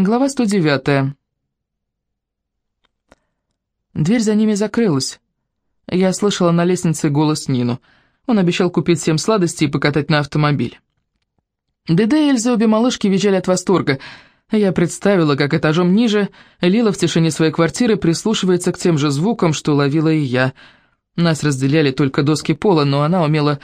Глава 109. Дверь за ними закрылась. Я слышала на лестнице голос Нину. Он обещал купить всем сладости и покатать на автомобиле. Деде и Эльза, обе малышки, визжали от восторга. Я представила, как этажом ниже Лила в тишине своей квартиры прислушивается к тем же звукам, что ловила и я. Нас разделяли только доски пола, но она умела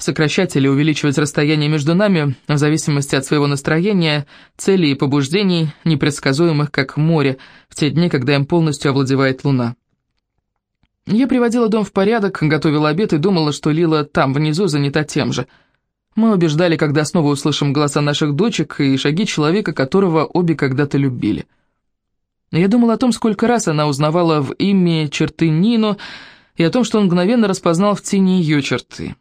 сокращать или увеличивать расстояние между нами в зависимости от своего настроения, целей и побуждений, непредсказуемых как море, в те дни, когда им полностью овладевает луна. Я приводила дом в порядок, готовила обед и думала, что Лила там, внизу, занята тем же. Мы убеждали, когда снова услышим голоса наших дочек и шаги человека, которого обе когда-то любили. Я думала о том, сколько раз она узнавала в имя черты Нину, и о том, что он мгновенно распознал в тени ее черты.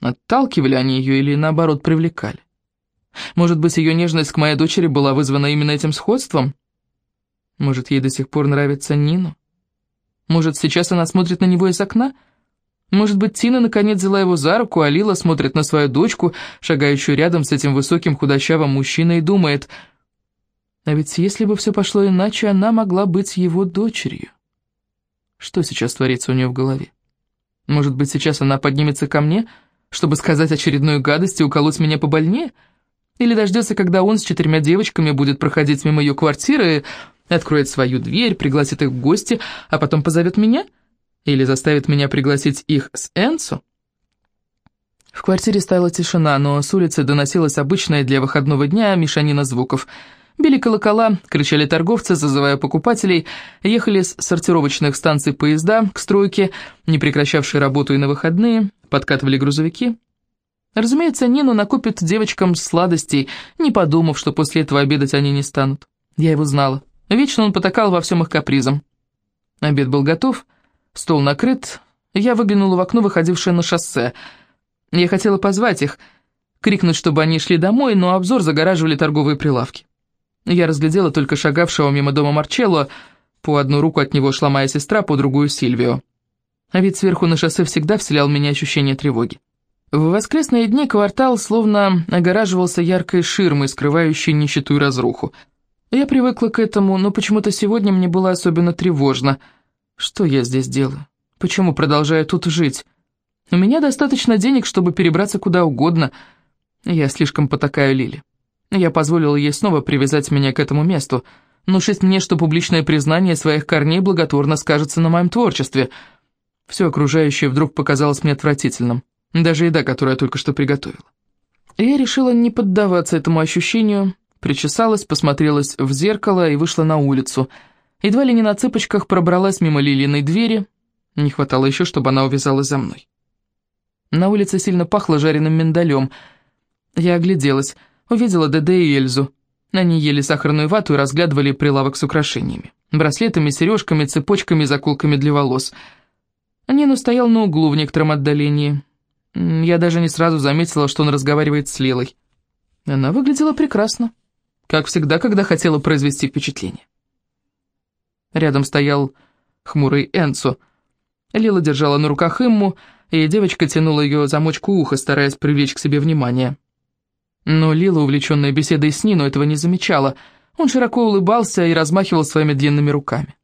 Отталкивали они ее или, наоборот, привлекали? Может быть, ее нежность к моей дочери была вызвана именно этим сходством? Может, ей до сих пор нравится Нину? Может, сейчас она смотрит на него из окна? Может быть, Тина наконец взяла его за руку, а Лила смотрит на свою дочку, шагающую рядом с этим высоким худощавым мужчиной, и думает, а ведь если бы все пошло иначе, она могла быть его дочерью. Что сейчас творится у нее в голове? Может быть, сейчас она поднимется ко мне, чтобы сказать очередную гадость и уколоть меня побольнее? Или дождется, когда он с четырьмя девочками будет проходить мимо ее квартиры, откроет свою дверь, пригласит их в гости, а потом позовет меня? Или заставит меня пригласить их с Энсо? В квартире стояла тишина, но с улицы доносилась обычная для выходного дня мешанина звуков – Били колокола, кричали торговцы, зазывая покупателей, ехали с сортировочных станций поезда к стройке, не прекращавшие работу и на выходные, подкатывали грузовики. Разумеется, Нину накупит девочкам сладостей, не подумав, что после этого обедать они не станут. Я его знала. Вечно он потакал во всем их капризам. Обед был готов, стол накрыт, я выглянула в окно, выходившее на шоссе. Я хотела позвать их, крикнуть, чтобы они шли домой, но обзор загораживали торговые прилавки. Я разглядела только шагавшего мимо дома Марчелло, по одну руку от него шла моя сестра, по другую Сильвио. А ведь сверху на шоссе всегда вселял меня ощущение тревоги. В воскресные дни квартал словно огораживался яркой ширмой, скрывающей нищету и разруху. Я привыкла к этому, но почему-то сегодня мне было особенно тревожно. Что я здесь делаю? Почему продолжаю тут жить? У меня достаточно денег, чтобы перебраться куда угодно. Я слишком потакаю Лили. Я позволил ей снова привязать меня к этому месту, внушить мне, что публичное признание своих корней благотворно скажется на моем творчестве. Все окружающее вдруг показалось мне отвратительным, даже еда, которую я только что приготовила. Я решила не поддаваться этому ощущению, причесалась, посмотрелась в зеркало и вышла на улицу. Едва ли не на цыпочках пробралась мимо Лилиной двери, не хватало еще, чтобы она увязалась за мной. На улице сильно пахло жареным миндалем. Я огляделась — Увидела Деде и Эльзу. Они ели сахарную вату и разглядывали прилавок с украшениями. Браслетами, сережками, цепочками, заколками для волос. Нину стоял на углу в некотором отдалении. Я даже не сразу заметила, что он разговаривает с Лилой. Она выглядела прекрасно, как всегда, когда хотела произвести впечатление. Рядом стоял хмурый Энцо. Лила держала на руках Имму, и девочка тянула ее замочку уха, стараясь привлечь к себе внимание. Но Лила, увлеченная беседой с Нину, этого не замечала. Он широко улыбался и размахивал своими длинными руками.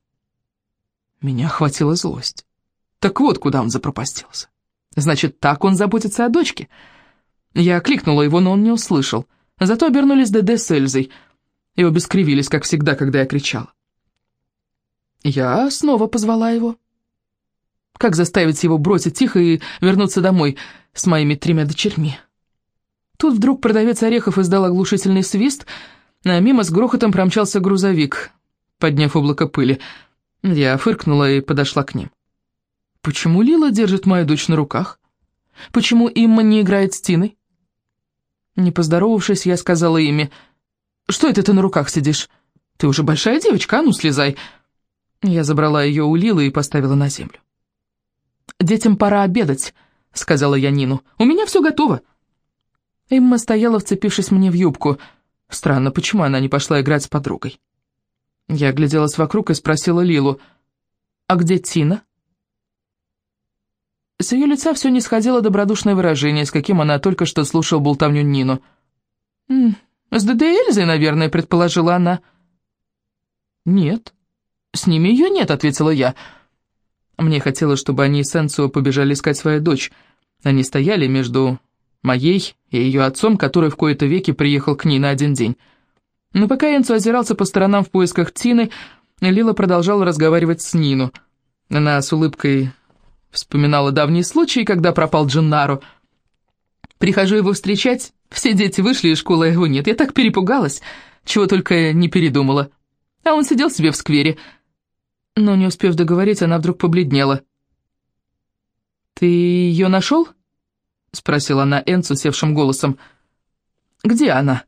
Меня охватила злость. Так вот, куда он запропастился. Значит, так он заботится о дочке. Я окликнула его, но он не услышал. Зато обернулись Деде с Эльзой, и обе скривились, как всегда, когда я кричала. Я снова позвала его. Как заставить его бросить их и вернуться домой с моими тремя дочерьми? Тут вдруг продавец орехов издал оглушительный свист, а мимо с грохотом промчался грузовик, подняв облако пыли. Я фыркнула и подошла к ним. «Почему Лила держит мою дочь на руках? Почему Имма не играет с Тиной?» Не поздоровавшись, я сказала Имме, «Что это ты на руках сидишь? Ты уже большая девочка, а ну слезай!» Я забрала ее у Лилы и поставила на землю. «Детям пора обедать», — сказала я Нину. «У меня все готово». Эмма стояла, вцепившись мне в юбку. Странно, почему она не пошла играть с подругой? Я огляделась вокруг и спросила Лилу, «А где Тина?» С ее лица все не сходило добродушное выражение, с каким она только что слушала болтовню Нину. «М «С ДД Эльзой, наверное», — предположила она. «Нет, с ними ее нет», — ответила я. Мне хотелось, чтобы они с Энцио побежали искать свою дочь. Они стояли между моей и ее отцом, который в кои-то веки приехал к ней на один день. Но пока Энцо озирался по сторонам в поисках Тины, Лила продолжала разговаривать с Нину. Она с улыбкой вспоминала давний случай, когда пропал Дженнаро. «Прихожу его встречать, все дети вышли из школы, его нет. Я так перепугалась, чего только не передумала. А он сидел себе в сквере». Но не успев договорить, она вдруг побледнела. «Ты ее нашел?» — спросила она Энцу севшим голосом. «Где она?»